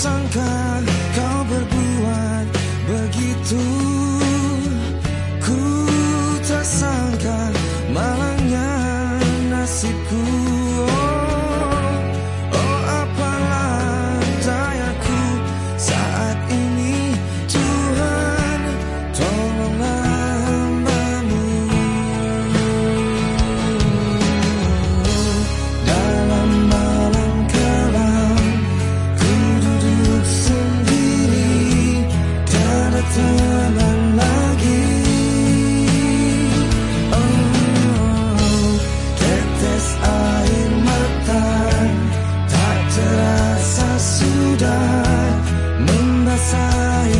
sangka kau berbuat begitu. rasa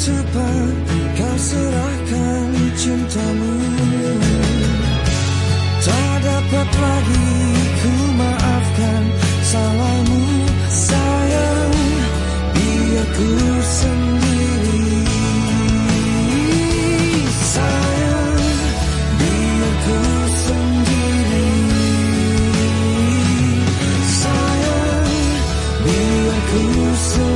cepat kau serahkan cintamu. Tak dapat lagi ku maafkan salahmu sayang. Biar ku sendiri. Sayang Biar ku sendiri. Sayang Biar ku sendiri.